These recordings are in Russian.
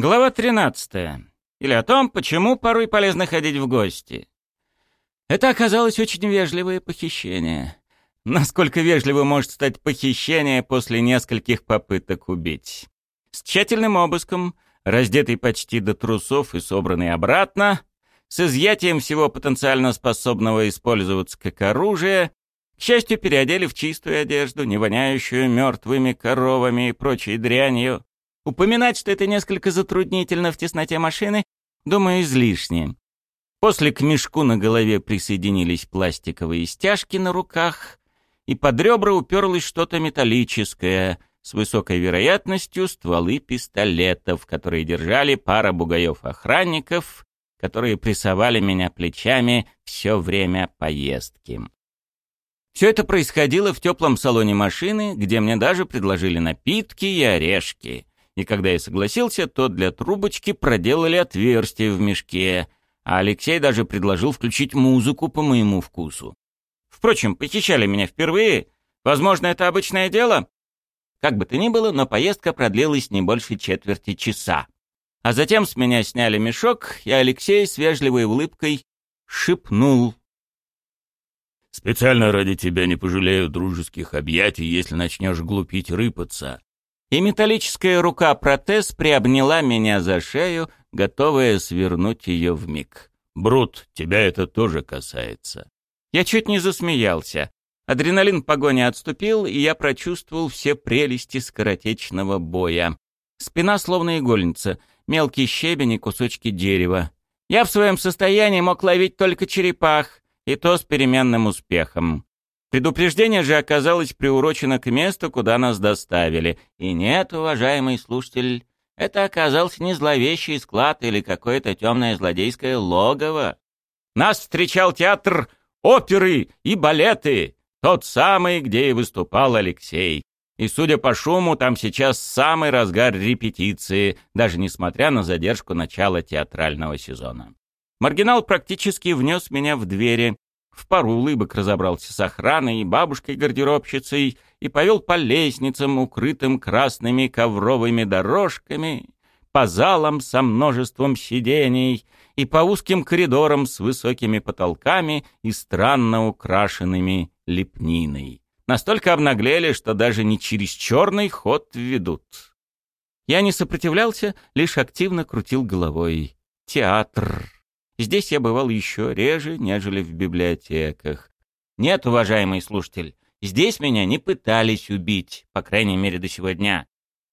Глава 13. Или о том, почему порой полезно ходить в гости. Это оказалось очень вежливое похищение. Насколько вежливо может стать похищение после нескольких попыток убить? С тщательным обыском, раздетый почти до трусов и собранный обратно, с изъятием всего потенциально способного использоваться как оружие, к счастью, переодели в чистую одежду, не воняющую мертвыми коровами и прочей дрянью, Упоминать, что это несколько затруднительно в тесноте машины, думаю, излишне. После к мешку на голове присоединились пластиковые стяжки на руках, и под ребра уперлось что-то металлическое, с высокой вероятностью стволы пистолетов, которые держали пара бугаев-охранников, которые прессовали меня плечами все время поездки. Все это происходило в теплом салоне машины, где мне даже предложили напитки и орешки и когда я согласился, то для трубочки проделали отверстие в мешке, а Алексей даже предложил включить музыку по моему вкусу. Впрочем, похищали меня впервые. Возможно, это обычное дело? Как бы то ни было, но поездка продлилась не больше четверти часа. А затем с меня сняли мешок, и Алексей с вежливой улыбкой шепнул. «Специально ради тебя не пожалею дружеских объятий, если начнешь глупить рыпаться и металлическая рука-протез приобняла меня за шею, готовая свернуть ее в миг. «Брут, тебя это тоже касается». Я чуть не засмеялся. Адреналин погони отступил, и я прочувствовал все прелести скоротечного боя. Спина словно игольница, мелкий щебень и кусочки дерева. Я в своем состоянии мог ловить только черепах, и то с переменным успехом. Предупреждение же оказалось приурочено к месту, куда нас доставили. И нет, уважаемый слушатель, это оказался не зловещий склад или какое-то темное злодейское логово. Нас встречал театр оперы и балеты, тот самый, где и выступал Алексей. И, судя по шуму, там сейчас самый разгар репетиции, даже несмотря на задержку начала театрального сезона. Маргинал практически внес меня в двери, в пару улыбок разобрался с охраной и бабушкой-гардеробщицей и повел по лестницам, укрытым красными ковровыми дорожками, по залам со множеством сидений и по узким коридорам с высокими потолками и странно украшенными лепниной. Настолько обнаглели, что даже не через черный ход ведут. Я не сопротивлялся, лишь активно крутил головой. Театр. Здесь я бывал еще реже, нежели в библиотеках. Нет, уважаемый слушатель, здесь меня не пытались убить, по крайней мере до сегодня.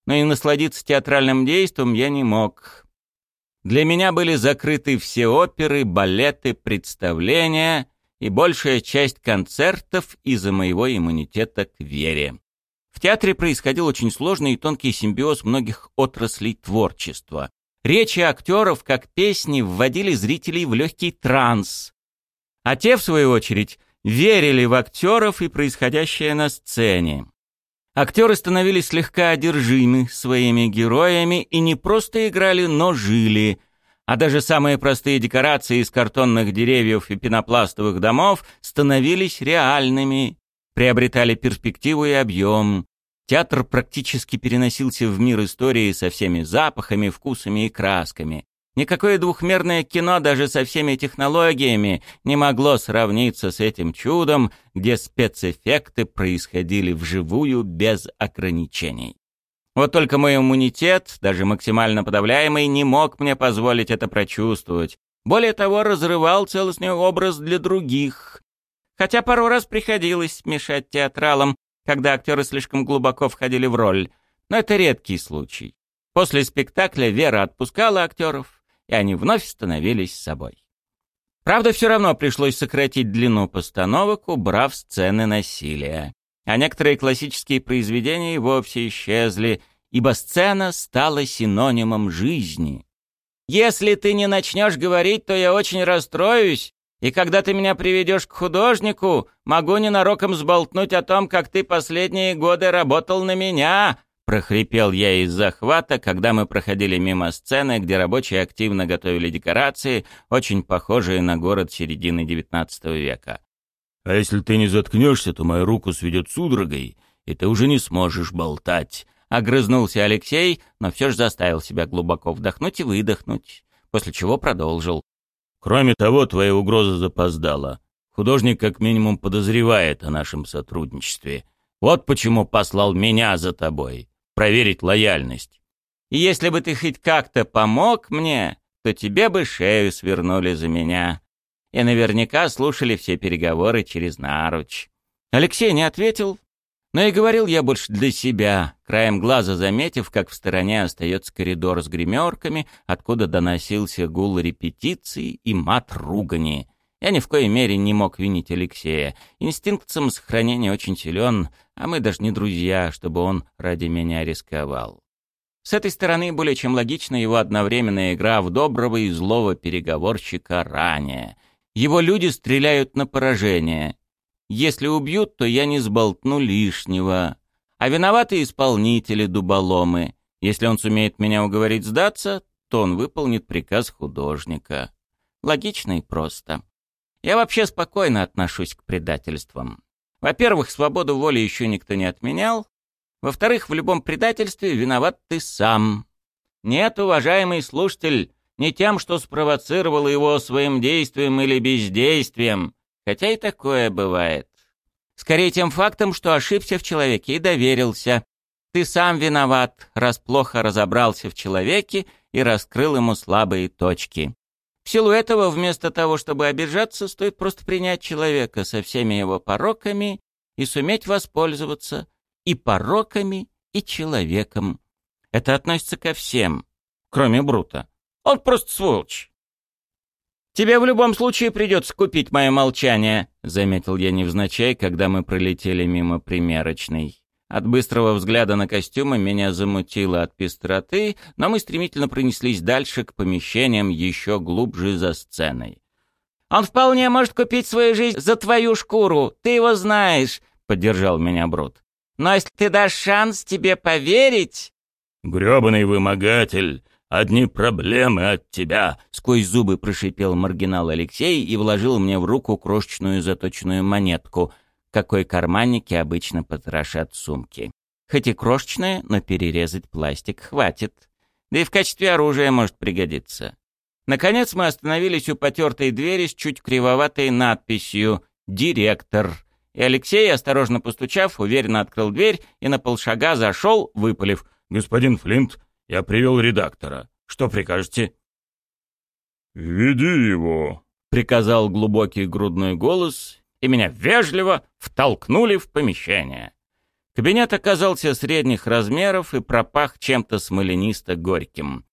Но и насладиться театральным действием я не мог. Для меня были закрыты все оперы, балеты, представления и большая часть концертов из-за моего иммунитета к вере. В театре происходил очень сложный и тонкий симбиоз многих отраслей творчества. Речи актеров, как песни, вводили зрителей в легкий транс. А те, в свою очередь, верили в актеров и происходящее на сцене. Актеры становились слегка одержимы своими героями и не просто играли, но жили. А даже самые простые декорации из картонных деревьев и пенопластовых домов становились реальными, приобретали перспективу и объем. Театр практически переносился в мир истории со всеми запахами, вкусами и красками. Никакое двухмерное кино даже со всеми технологиями не могло сравниться с этим чудом, где спецэффекты происходили вживую без ограничений. Вот только мой иммунитет, даже максимально подавляемый, не мог мне позволить это прочувствовать. Более того, разрывал целостный образ для других. Хотя пару раз приходилось мешать театралам, когда актеры слишком глубоко входили в роль, но это редкий случай. После спектакля Вера отпускала актеров, и они вновь становились собой. Правда, все равно пришлось сократить длину постановок, убрав сцены насилия. А некоторые классические произведения и вовсе исчезли, ибо сцена стала синонимом жизни. «Если ты не начнешь говорить, то я очень расстроюсь», и когда ты меня приведешь к художнику, могу ненароком сболтнуть о том, как ты последние годы работал на меня!» прохрипел я из захвата, когда мы проходили мимо сцены, где рабочие активно готовили декорации, очень похожие на город середины XIX века. «А если ты не заткнешься, то мою руку сведет судорогой, и ты уже не сможешь болтать», Огрызнулся Алексей, но все же заставил себя глубоко вдохнуть и выдохнуть, после чего продолжил. «Кроме того, твоя угроза запоздала. Художник как минимум подозревает о нашем сотрудничестве. Вот почему послал меня за тобой. Проверить лояльность. И если бы ты хоть как-то помог мне, то тебе бы шею свернули за меня. И наверняка слушали все переговоры через наруч. Алексей не ответил, но и говорил я больше для себя, краем глаза заметив, как в стороне остается коридор с гримерками, откуда доносился гул репетиций и мат ругани. Я ни в коей мере не мог винить Алексея. Инстинкт самосохранения очень силен, а мы даже не друзья, чтобы он ради меня рисковал. С этой стороны более чем логична его одновременная игра в доброго и злого переговорщика ранее. Его люди стреляют на поражение. Если убьют, то я не сболтну лишнего. А виноваты исполнители-дуболомы. Если он сумеет меня уговорить сдаться, то он выполнит приказ художника. Логично и просто. Я вообще спокойно отношусь к предательствам. Во-первых, свободу воли еще никто не отменял. Во-вторых, в любом предательстве виноват ты сам. Нет, уважаемый слушатель, не тем, что спровоцировал его своим действием или бездействием, хотя и такое бывает. Скорее тем фактом, что ошибся в человеке и доверился. Ты сам виноват, раз плохо разобрался в человеке и раскрыл ему слабые точки. В силу этого, вместо того, чтобы обижаться, стоит просто принять человека со всеми его пороками и суметь воспользоваться и пороками, и человеком. Это относится ко всем, кроме Брута. Он просто сволочь. «Тебе в любом случае придется купить мое молчание», — заметил я невзначай, когда мы пролетели мимо примерочной. От быстрого взгляда на костюмы меня замутило от пестроты, но мы стремительно пронеслись дальше к помещениям еще глубже за сценой. «Он вполне может купить свою жизнь за твою шкуру, ты его знаешь», — поддержал меня Брут. Но если ты дашь шанс тебе поверить...» «Грёбаный вымогатель! Одни проблемы от тебя!» Сквозь зубы прошипел маргинал Алексей и вложил мне в руку крошечную заточенную монетку, какой карманники обычно потрошат сумки. Хоть и крошечная, но перерезать пластик хватит. Да и в качестве оружия может пригодиться. Наконец мы остановились у потертой двери с чуть кривоватой надписью «Директор» и Алексей, осторожно постучав, уверенно открыл дверь и на полшага зашел, выпалив. «Господин Флинт, я привел редактора. Что прикажете?» «Веди его», — приказал глубокий грудной голос, и меня вежливо втолкнули в помещение. Кабинет оказался средних размеров и пропах чем-то смоленисто-горьким.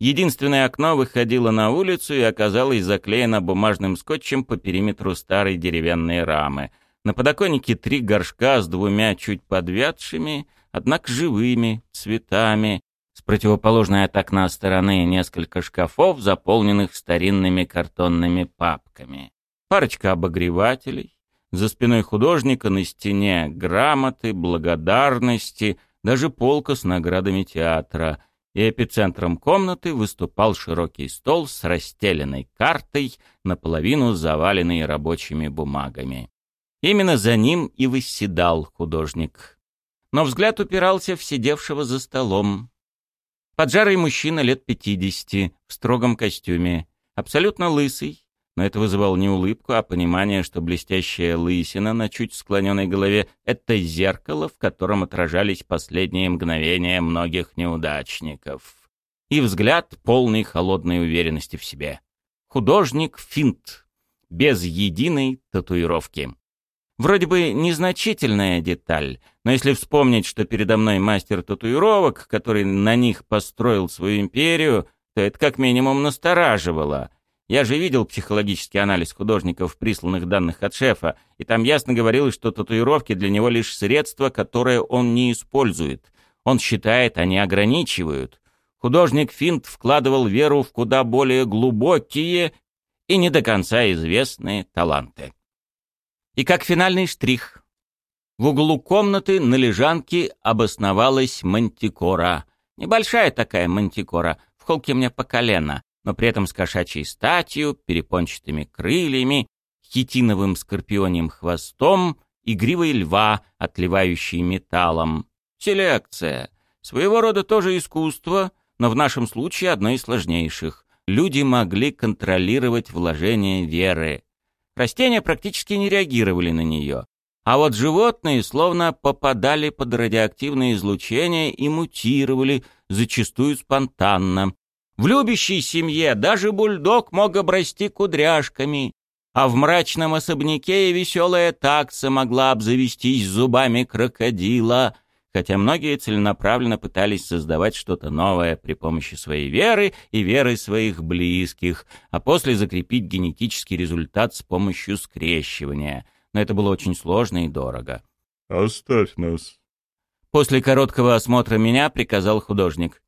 Единственное окно выходило на улицу и оказалось заклеено бумажным скотчем по периметру старой деревянной рамы — на подоконнике три горшка с двумя чуть подвядшими, однако живыми, цветами. С противоположной от окна стороны несколько шкафов, заполненных старинными картонными папками. Парочка обогревателей. За спиной художника на стене грамоты, благодарности, даже полка с наградами театра. И эпицентром комнаты выступал широкий стол с расстеленной картой, наполовину заваленной рабочими бумагами. Именно за ним и восседал художник. Но взгляд упирался в сидевшего за столом. Поджарый мужчина лет пятидесяти, в строгом костюме, абсолютно лысый, но это вызывало не улыбку, а понимание, что блестящая лысина на чуть склоненной голове — это зеркало, в котором отражались последние мгновения многих неудачников. И взгляд полный холодной уверенности в себе. Художник финт, без единой татуировки. Вроде бы незначительная деталь, но если вспомнить, что передо мной мастер татуировок, который на них построил свою империю, то это как минимум настораживало. Я же видел психологический анализ художников, присланных данных от шефа, и там ясно говорилось, что татуировки для него лишь средство, которое он не использует. Он считает, они ограничивают. Художник Финт вкладывал веру в куда более глубокие и не до конца известные таланты. И как финальный штрих. В углу комнаты на лежанке обосновалась мантикора. Небольшая такая мантикора, в холке мне по колено, но при этом с кошачьей статью, перепончатыми крыльями, хитиновым скорпионим хвостом и гривой льва, отливающей металлом. Селекция. Своего рода тоже искусство, но в нашем случае одно из сложнейших. Люди могли контролировать вложение веры. Растения практически не реагировали на нее. А вот животные словно попадали под радиоактивное излучение и мутировали, зачастую спонтанно. В любящей семье даже бульдог мог обрасти кудряшками, а в мрачном особняке и веселая такса могла обзавестись зубами крокодила, хотя многие целенаправленно пытались создавать что-то новое при помощи своей веры и веры своих близких, а после закрепить генетический результат с помощью скрещивания. Но это было очень сложно и дорого. «Оставь нас». После короткого осмотра меня приказал художник.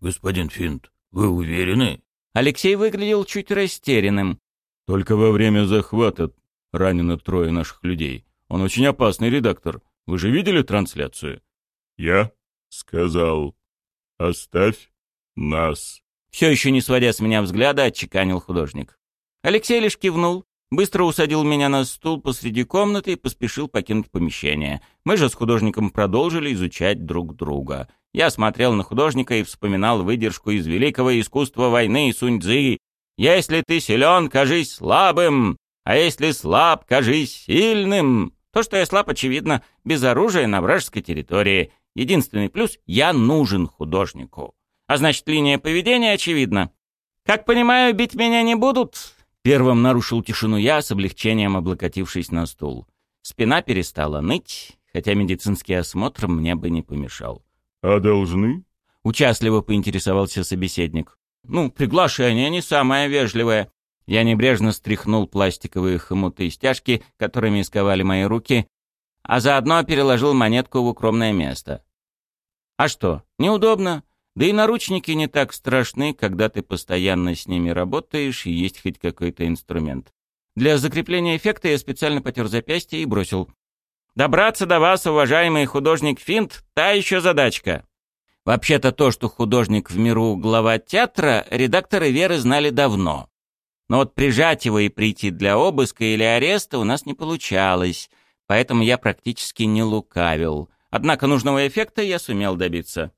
«Господин Финт, вы уверены?» Алексей выглядел чуть растерянным. «Только во время захвата ранено трое наших людей. Он очень опасный редактор. Вы же видели трансляцию?» «Я сказал, оставь нас». Все еще не сводя с меня взгляда, отчеканил художник. Алексей лишь кивнул, быстро усадил меня на стул посреди комнаты и поспешил покинуть помещение. Мы же с художником продолжили изучать друг друга. Я смотрел на художника и вспоминал выдержку из великого искусства войны Сунь-Дзы. «Если ты силен, кажись слабым, а если слаб, кажись сильным». То, что я слаб, очевидно, без оружия на вражеской территории. Единственный плюс — я нужен художнику. А значит, линия поведения очевидна. Как понимаю, бить меня не будут? Первым нарушил тишину я, с облегчением облокотившись на стул. Спина перестала ныть, хотя медицинский осмотр мне бы не помешал. «А должны?» — участливо поинтересовался собеседник. «Ну, приглашение не самое вежливое». Я небрежно стряхнул пластиковые хомуты и стяжки, которыми сковали мои руки, а заодно переложил монетку в укромное место. А что, неудобно? Да и наручники не так страшны, когда ты постоянно с ними работаешь и есть хоть какой-то инструмент. Для закрепления эффекта я специально потер запястье и бросил. Добраться до вас, уважаемый художник Финт, та еще задачка. Вообще-то то, что художник в миру глава театра, редакторы Веры знали давно. Но вот прижать его и прийти для обыска или ареста у нас не получалось, поэтому я практически не лукавил. Однако нужного эффекта я сумел добиться.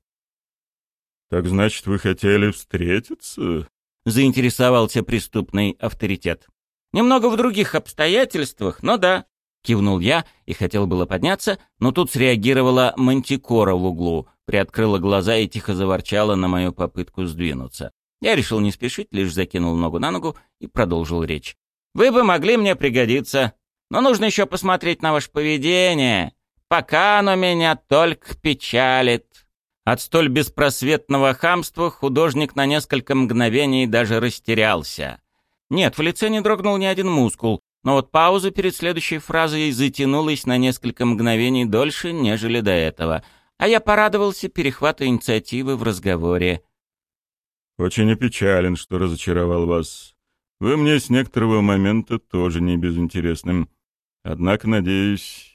«Так значит, вы хотели встретиться?» — заинтересовался преступный авторитет. «Немного в других обстоятельствах, но да», — кивнул я и хотел было подняться, но тут среагировала мантикора в углу, приоткрыла глаза и тихо заворчала на мою попытку сдвинуться. Я решил не спешить, лишь закинул ногу на ногу и продолжил речь. «Вы бы могли мне пригодиться, но нужно еще посмотреть на ваше поведение. Пока оно меня только печалит. От столь беспросветного хамства художник на несколько мгновений даже растерялся. Нет, в лице не дрогнул ни один мускул, но вот пауза перед следующей фразой затянулась на несколько мгновений дольше, нежели до этого. А я порадовался перехвату инициативы в разговоре. «Очень опечален, что разочаровал вас. Вы мне с некоторого момента тоже не безинтересным. Однако, надеюсь,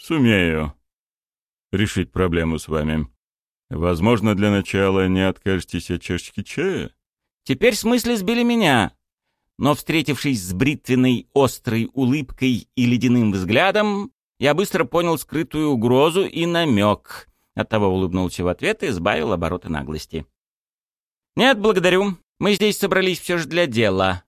Сумею решить проблему с вами. Возможно, для начала не откажетесь от чашечки чая? Теперь смысле сбили меня. Но, встретившись с бритвенной острой улыбкой и ледяным взглядом, я быстро понял скрытую угрозу и намек. Оттого улыбнулся в ответ и сбавил обороты наглости. «Нет, благодарю. Мы здесь собрались все же для дела.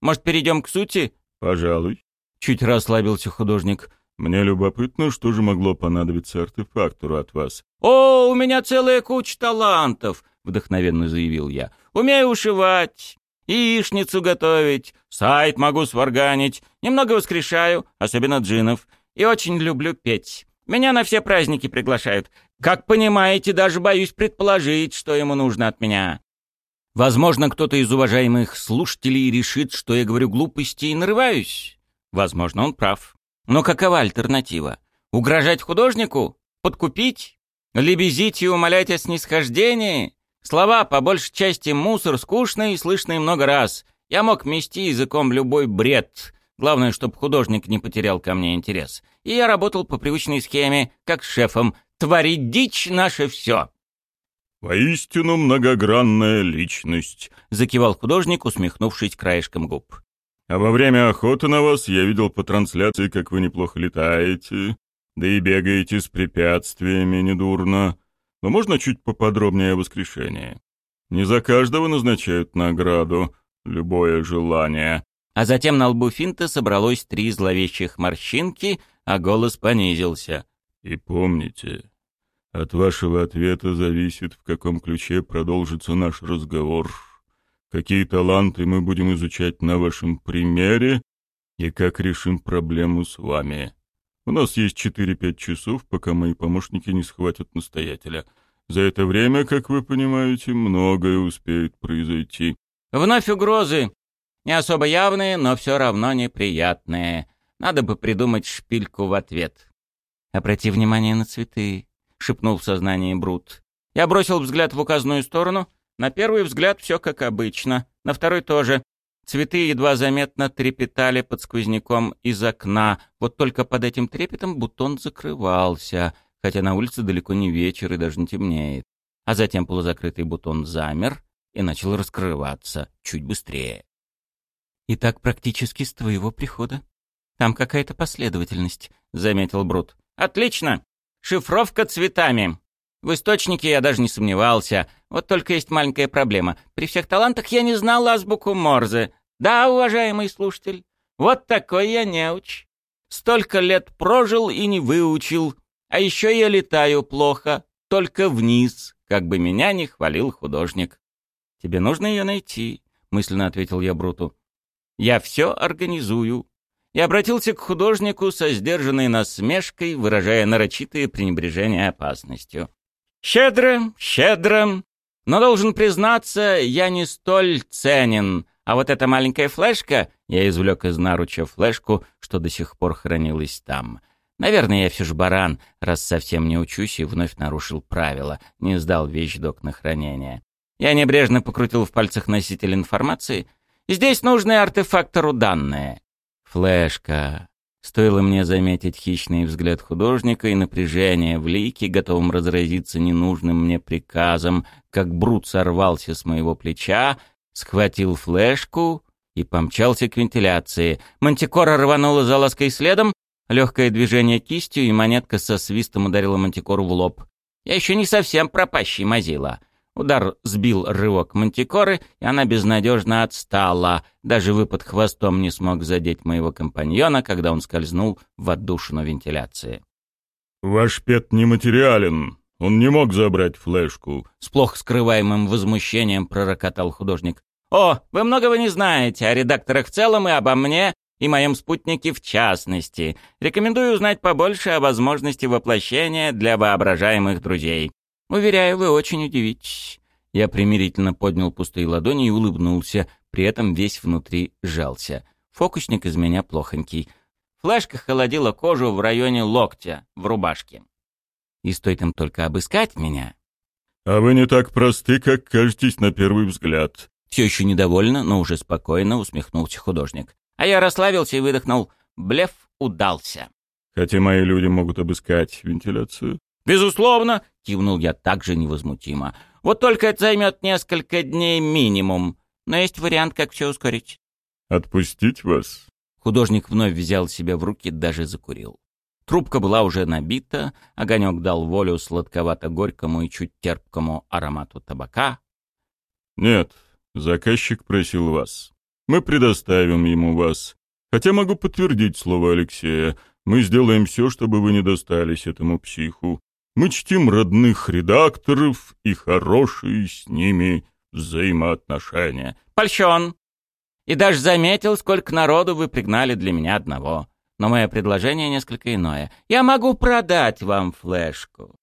Может, перейдем к сути?» «Пожалуй», — чуть расслабился художник. Мне любопытно, что же могло понадобиться артефактору от вас. «О, у меня целая куча талантов!» — вдохновенно заявил я. «Умею ушивать, яичницу готовить, сайт могу сварганить, немного воскрешаю, особенно джинов, и очень люблю петь. Меня на все праздники приглашают. Как понимаете, даже боюсь предположить, что ему нужно от меня». Возможно, кто-то из уважаемых слушателей решит, что я говорю глупости и нарываюсь. Возможно, он прав. Но какова альтернатива? Угрожать художнику? Подкупить? Лебезить и умолять о снисхождении? Слова, по большей части, мусор, скучный и слышный много раз. Я мог мести языком любой бред. Главное, чтобы художник не потерял ко мне интерес. И я работал по привычной схеме, как шефом. Творить дичь — наше все. «Воистину многогранная личность», — закивал художник, усмехнувшись краешком губ. А во время охоты на вас я видел по трансляции, как вы неплохо летаете, да и бегаете с препятствиями недурно. но можно чуть поподробнее о воскрешении? Не за каждого назначают награду, любое желание». А затем на лбу Финта собралось три зловещих морщинки, а голос понизился. «И помните, от вашего ответа зависит, в каком ключе продолжится наш разговор, какие таланты мы будем изучать на вашем примере и как решим проблему с вами. У нас есть 4-5 часов, пока мои помощники не схватят настоятеля. За это время, как вы понимаете, многое успеет произойти». «Вновь угрозы!» Не особо явные, но все равно неприятные. Надо бы придумать шпильку в ответ. «Обрати внимание на цветы», — шепнул в сознании Брут. Я бросил взгляд в указанную сторону. На первый взгляд все как обычно, на второй тоже. Цветы едва заметно трепетали под сквозняком из окна, вот только под этим трепетом бутон закрывался, хотя на улице далеко не вечер и даже не темнеет. А затем полузакрытый бутон замер и начал раскрываться чуть быстрее. «И так практически с твоего прихода. Там какая-то последовательность», — заметил Брут. «Отлично! Шифровка цветами!» В источнике я даже не сомневался. Вот только есть маленькая проблема. При всех талантах я не знал азбуку Морзе. Да, уважаемый слушатель, вот такой я неуч. Столько лет прожил и не выучил. А еще я летаю плохо, только вниз, как бы меня не хвалил художник. «Тебе нужно ее найти», — мысленно ответил я Бруту. Я все организую». И обратился к художнику со сдержанной насмешкой, выражая нарочитое пренебрежение опасностью. «Щедро, щедро, но должен признаться, я не столь ценен, а вот эта маленькая флешка...» Я извлек из наруча флешку, что до сих пор хранилась там. Наверное, я все же баран, раз совсем не учусь и вновь нарушил правила, не сдал вещдок на хранение. Я небрежно покрутил в пальцах носитель информации, Здесь нужны артефактору данные. Флешка. Стоило мне заметить хищный взгляд художника и напряжение в лике, готовым разразиться ненужным мне приказом, как Брут сорвался с моего плеча, схватил флешку и помчался к вентиляции. Мантикора рванула за лаской следом, легкое движение кистью, и монетка со свистом ударила Мантикору в лоб. Я еще не совсем пропащий мазила. Удар сбил рывок мантикоры, и она безнадежно отстала. Даже выпад хвостом не смог задеть моего компаньона, когда он скользнул в отдушину вентиляции. «Ваш пет нематериален. Он не мог забрать флешку», — с плохо скрываемым возмущением пророкотал художник. «О, вы многого не знаете о редакторах в целом и обо мне, и моем спутнике в частности. Рекомендую узнать побольше о возможности воплощения для воображаемых друзей. Уверяю, вы очень удивитесь. Я примирительно поднял пустые ладони и улыбнулся, при этом весь внутри сжался. Фокусник из меня плохонький. Флешка холодила кожу в районе локтя, в рубашке. И стоит им только обыскать меня. «А вы не так просты, как кажетесь на первый взгляд». Все еще недовольно, но уже спокойно усмехнулся художник. А я расслабился и выдохнул. Блеф удался. «Хотя мои люди могут обыскать вентиляцию». «Безусловно!» — кивнул я также невозмутимо. «Вот только это займет несколько дней минимум. Но есть вариант, как все ускорить». «Отпустить вас?» Художник вновь взял себя в руки, даже закурил. Трубка была уже набита, огонек дал волю сладковато-горькому и чуть терпкому аромату табака. «Нет, заказчик просил вас. Мы предоставим ему вас. Хотя могу подтвердить слово Алексея. Мы сделаем все, чтобы вы не достались этому психу. Мы чтим родных редакторов и хорошие с ними взаимоотношения. Польщен. И даже заметил, сколько народу вы пригнали для меня одного. Но мое предложение несколько иное. Я могу продать вам флешку.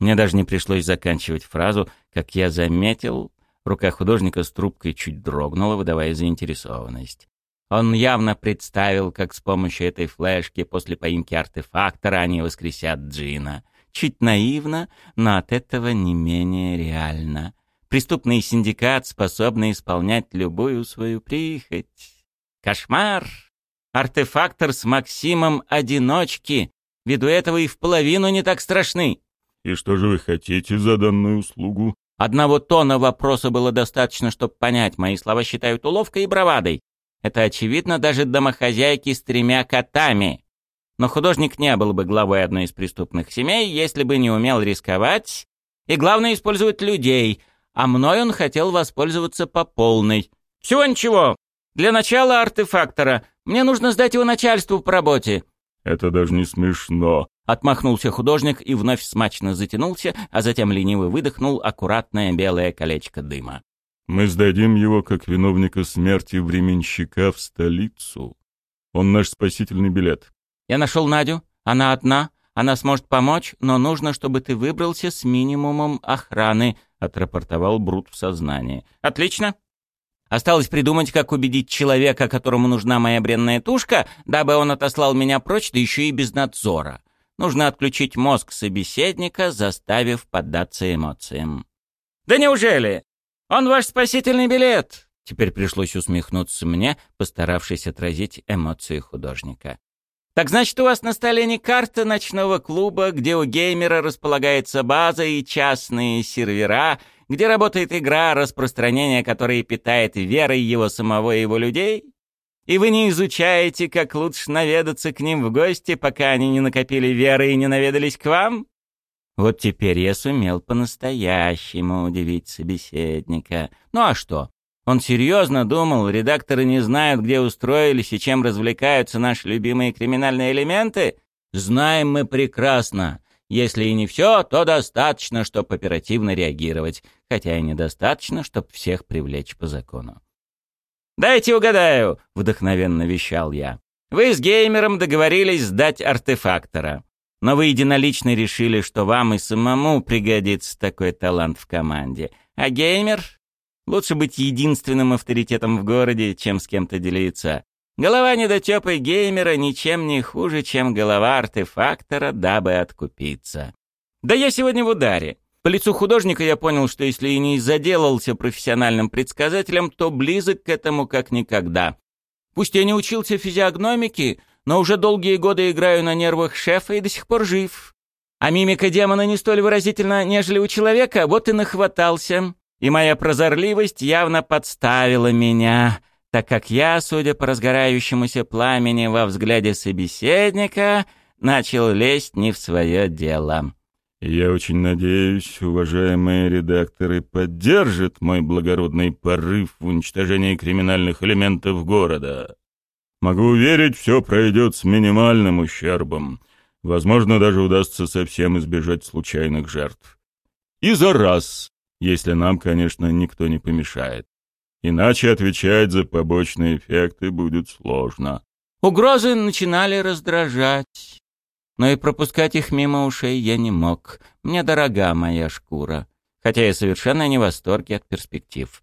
Мне даже не пришлось заканчивать фразу, как я заметил, рука художника с трубкой чуть дрогнула, выдавая заинтересованность. Он явно представил, как с помощью этой флешки после поимки артефактора они воскресят Джина. Чуть наивно, но от этого не менее реально. Преступный синдикат, способный исполнять любую свою прихоть. Кошмар! Артефактор с Максимом одиночки. Ввиду этого и в половину не так страшны. И что же вы хотите за данную услугу? Одного тона вопроса было достаточно, чтобы понять, мои слова считают уловкой и бравадой. Это очевидно даже домохозяйки с тремя котами. Но художник не был бы главой одной из преступных семей, если бы не умел рисковать И главное, использовать людей. А мной он хотел воспользоваться по полной. Всего ничего. Для начала артефактора. Мне нужно сдать его начальству по работе. Это даже не смешно. Отмахнулся художник и вновь смачно затянулся, а затем лениво выдохнул аккуратное белое колечко дыма. Мы сдадим его как виновника смерти временщика в столицу. Он наш спасительный билет. Я нашел Надю. Она одна. Она сможет помочь, но нужно, чтобы ты выбрался с минимумом охраны, отрапортовал Брут в сознании. Отлично. Осталось придумать, как убедить человека, которому нужна моя бренная тушка, дабы он отослал меня прочь, да еще и без надзора. Нужно отключить мозг собеседника, заставив поддаться эмоциям. «Да неужели? Он ваш спасительный билет!» Теперь пришлось усмехнуться мне, постаравшись отразить эмоции художника. Так значит, у вас на столе не карта ночного клуба, где у геймера располагается база и частные сервера, где работает игра, распространение которой питает верой его самого и его людей? И вы не изучаете, как лучше наведаться к ним в гости, пока они не накопили веры и не наведались к вам? Вот теперь я сумел по-настоящему удивить собеседника. Ну а что? Он серьезно думал, редакторы не знают, где устроились и чем развлекаются наши любимые криминальные элементы? Знаем мы прекрасно. Если и не все, то достаточно, чтобы оперативно реагировать, хотя и недостаточно, чтобы всех привлечь по закону. «Дайте угадаю», — вдохновенно вещал я. «Вы с геймером договорились сдать артефактора, но вы единолично решили, что вам и самому пригодится такой талант в команде, а геймер Лучше быть единственным авторитетом в городе, чем с кем-то делиться. Голова недотёпой геймера ничем не хуже, чем голова артефактора, дабы откупиться. Да я сегодня в ударе. По лицу художника я понял, что если и не заделался профессиональным предсказателем, то близок к этому как никогда. Пусть я не учился физиогномике, но уже долгие годы играю на нервах шефа и до сих пор жив. А мимика демона не столь выразительна, нежели у человека, вот и нахватался и моя прозорливость явно подставила меня, так как я, судя по разгорающемуся пламени во взгляде собеседника, начал лезть не в свое дело. «Я очень надеюсь, уважаемые редакторы поддержат мой благородный порыв в уничтожении криминальных элементов города. Могу уверить, все пройдет с минимальным ущербом. Возможно, даже удастся совсем избежать случайных жертв. И за раз если нам, конечно, никто не помешает. Иначе отвечать за побочные эффекты будет сложно. Угрозы начинали раздражать, но и пропускать их мимо ушей я не мог. Мне дорога моя шкура, хотя я совершенно не в восторге от перспектив.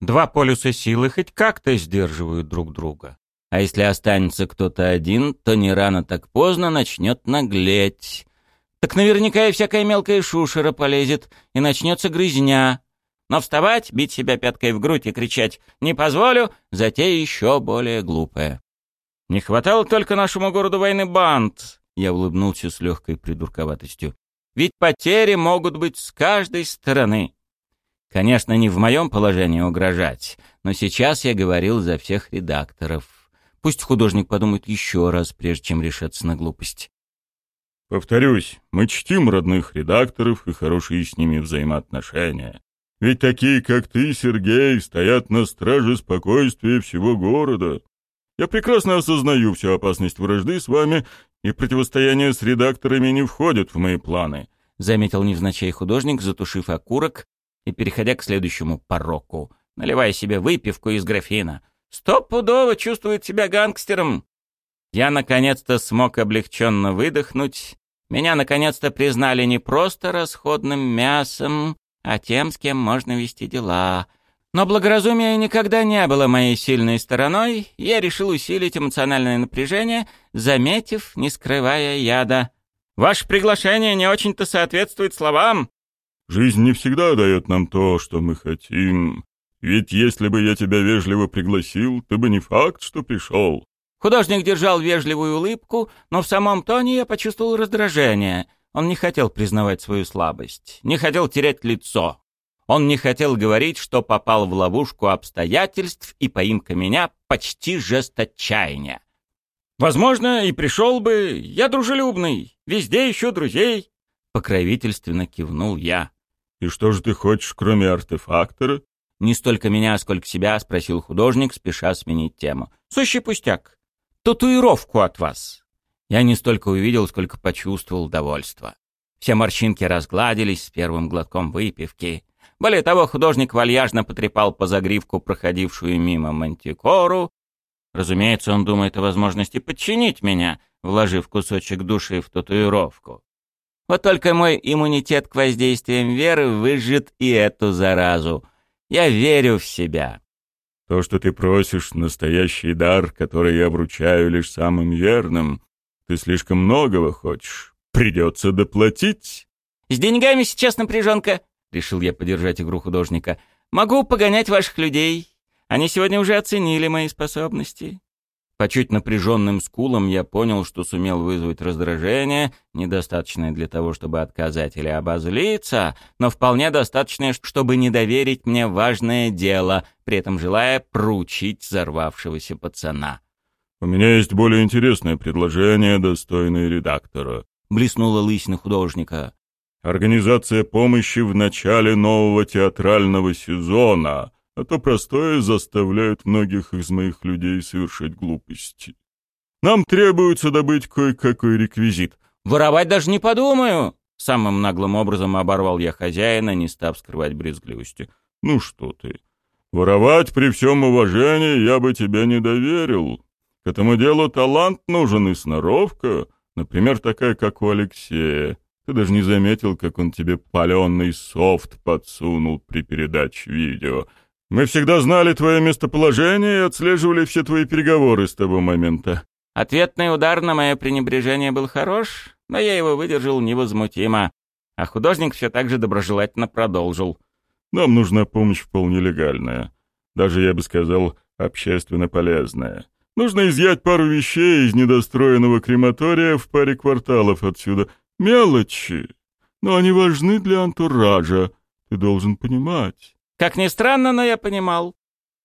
Два полюса силы хоть как-то сдерживают друг друга. А если останется кто-то один, то не рано так поздно начнет наглеть, так наверняка и всякая мелкая шушера полезет, и начнется грызня. Но вставать, бить себя пяткой в грудь и кричать «не позволю» — затея еще более глупая. «Не хватало только нашему городу войны банд», — я улыбнулся с легкой придурковатостью. «Ведь потери могут быть с каждой стороны». Конечно, не в моем положении угрожать, но сейчас я говорил за всех редакторов. Пусть художник подумает еще раз, прежде чем решаться на глупость. Повторюсь, мы чтим родных редакторов и хорошие с ними взаимоотношения. Ведь такие, как ты, Сергей, стоят на страже спокойствия всего города. Я прекрасно осознаю всю опасность вражды с вами, и противостояние с редакторами не входит в мои планы», — заметил невзначай художник, затушив окурок и переходя к следующему пороку, наливая себе выпивку из графина. «Стопудово чувствует себя гангстером. Я наконец-то смог облегченно выдохнуть. Меня наконец-то признали не просто расходным мясом, а тем, с кем можно вести дела. Но благоразумие никогда не было моей сильной стороной, я решил усилить эмоциональное напряжение, заметив, не скрывая яда. «Ваше приглашение не очень-то соответствует словам». «Жизнь не всегда дает нам то, что мы хотим. Ведь если бы я тебя вежливо пригласил, ты бы не факт, что пришел. Художник держал вежливую улыбку, но в самом тоне я почувствовал раздражение. Он не хотел признавать свою слабость, не хотел терять лицо. Он не хотел говорить, что попал в ловушку обстоятельств и поимка меня почти жест отчаяния. Возможно, и пришел бы, я дружелюбный, везде ищу друзей. Покровительственно кивнул я. «И что же ты хочешь, кроме артефактора?» «Не столько меня, сколько себя», — спросил художник, спеша сменить тему. «Сущий пустяк. Татуировку от вас». Я не столько увидел, сколько почувствовал довольство. Все морщинки разгладились с первым глотком выпивки. Более того, художник вальяжно потрепал по загривку проходившую мимо мантикору. Разумеется, он думает о возможности подчинить меня, вложив кусочек души в татуировку. Вот только мой иммунитет к воздействиям веры выжжет и эту заразу. Я верю в себя. То, что ты просишь, настоящий дар, который я вручаю лишь самым верным. Ты слишком многого хочешь. Придется доплатить. С деньгами сейчас напряженка, решил я поддержать игру художника. Могу погонять ваших людей. Они сегодня уже оценили мои способности. По чуть напряженным скулам я понял, что сумел вызвать раздражение, недостаточное для того, чтобы отказать или обозлиться, но вполне достаточное, чтобы не доверить мне важное дело, при этом желая проучить взорвавшегося пацана. «У меня есть более интересное предложение, достойное редактора», — блеснула лысина художника. «Организация помощи в начале нового театрального сезона» а то простое заставляет многих из моих людей совершать глупости. Нам требуется добыть кое-какой реквизит. Воровать даже не подумаю. Самым наглым образом оборвал я хозяина, не став скрывать брезгливости. Ну что ты. Воровать при всем уважении я бы тебе не доверил. К этому делу талант нужен и сноровка, например, такая, как у Алексея. Ты даже не заметил, как он тебе паленый софт подсунул при передаче видео — мы всегда знали твое местоположение и отслеживали все твои переговоры с того момента». Ответный удар на мое пренебрежение был хорош, но я его выдержал невозмутимо. А художник все так же доброжелательно продолжил. «Нам нужна помощь вполне легальная. Даже, я бы сказал, общественно полезная. Нужно изъять пару вещей из недостроенного крематория в паре кварталов отсюда. Мелочи. Но они важны для антуража. Ты должен понимать». Как ни странно, но я понимал.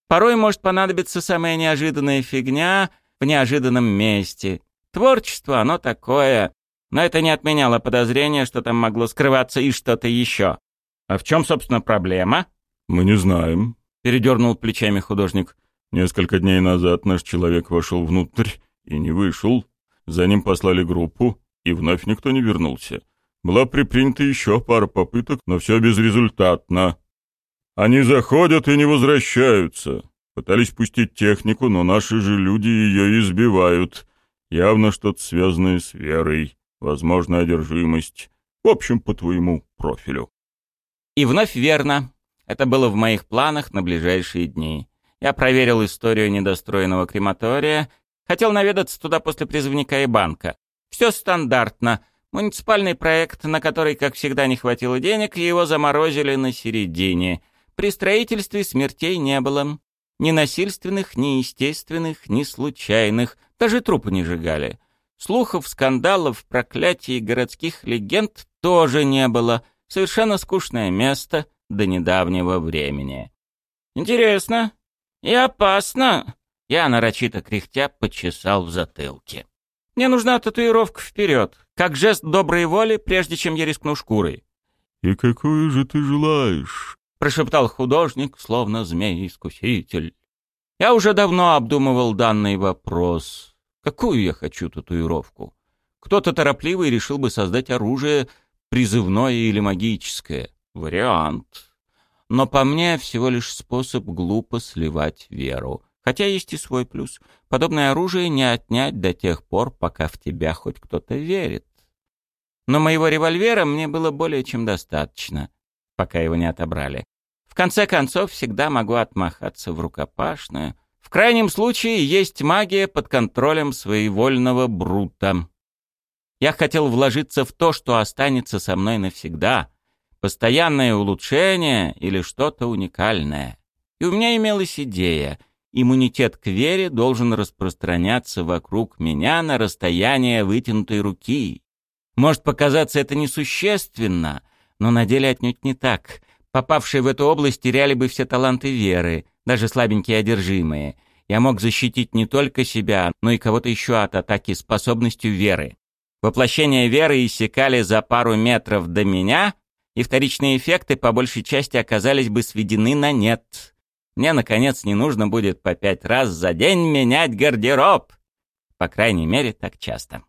Порой может понадобиться самая неожиданная фигня в неожиданном месте. Творчество, оно такое. Но это не отменяло подозрения, что там могло скрываться и что-то еще. А в чем, собственно, проблема? Мы не знаем, — передернул плечами художник. Несколько дней назад наш человек вошел внутрь и не вышел. За ним послали группу, и вновь никто не вернулся. Была предпринята еще пара попыток, но все безрезультатно. Они заходят и не возвращаются. Пытались пустить технику, но наши же люди ее избивают. Явно что-то связанное с верой, возможно, одержимость. В общем, по твоему профилю. И вновь верно. Это было в моих планах на ближайшие дни. Я проверил историю недостроенного крематория, хотел наведаться туда после призывника и банка. Все стандартно. Муниципальный проект, на который, как всегда, не хватило денег, и его заморозили на середине — при строительстве смертей не было. Ни насильственных, ни естественных, ни случайных. Даже трупы не сжигали. Слухов, скандалов, проклятий городских легенд тоже не было. Совершенно скучное место до недавнего времени. «Интересно и опасно!» Я нарочито кряхтя почесал в затылке. «Мне нужна татуировка вперед, как жест доброй воли, прежде чем я рискну шкурой». «И какую же ты желаешь?» Прошептал художник, словно змей-искуситель. Я уже давно обдумывал данный вопрос. Какую я хочу татуировку? Кто-то торопливый решил бы создать оружие призывное или магическое. Вариант. Но по мне всего лишь способ глупо сливать веру. Хотя есть и свой плюс. Подобное оружие не отнять до тех пор, пока в тебя хоть кто-то верит. Но моего револьвера мне было более чем достаточно, пока его не отобрали. В конце концов, всегда могу отмахаться в рукопашную. В крайнем случае, есть магия под контролем своевольного брута. Я хотел вложиться в то, что останется со мной навсегда. Постоянное улучшение или что-то уникальное. И у меня имелась идея. Иммунитет к вере должен распространяться вокруг меня на расстояние вытянутой руки. Может показаться это несущественно, но на деле отнюдь не так. Попавшие в эту область теряли бы все таланты веры, даже слабенькие одержимые. Я мог защитить не только себя, но и кого-то еще от атаки способностью веры. Воплощение веры иссякали за пару метров до меня, и вторичные эффекты по большей части оказались бы сведены на нет. Мне, наконец, не нужно будет по пять раз за день менять гардероб. По крайней мере, так часто.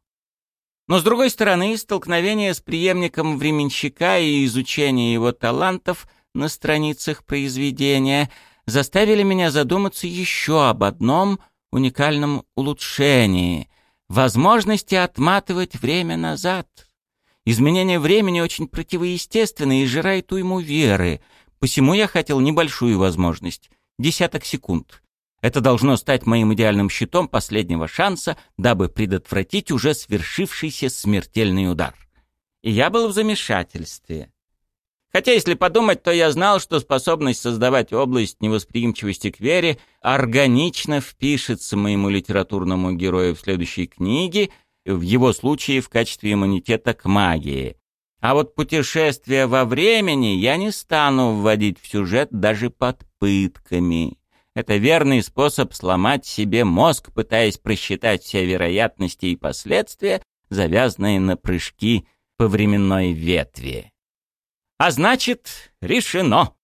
Но, с другой стороны, столкновение с преемником временщика и изучение его талантов на страницах произведения заставили меня задуматься еще об одном уникальном улучшении — возможности отматывать время назад. Изменение времени очень противоестественно и жирает уйму веры, посему я хотел небольшую возможность — десяток секунд. Это должно стать моим идеальным щитом последнего шанса, дабы предотвратить уже свершившийся смертельный удар. И я был в замешательстве. Хотя, если подумать, то я знал, что способность создавать область невосприимчивости к вере органично впишется моему литературному герою в следующей книге, в его случае в качестве иммунитета к магии. А вот путешествие во времени я не стану вводить в сюжет даже под пытками. Это верный способ сломать себе мозг, пытаясь просчитать все вероятности и последствия, завязанные на прыжки по временной ветви. А значит, решено.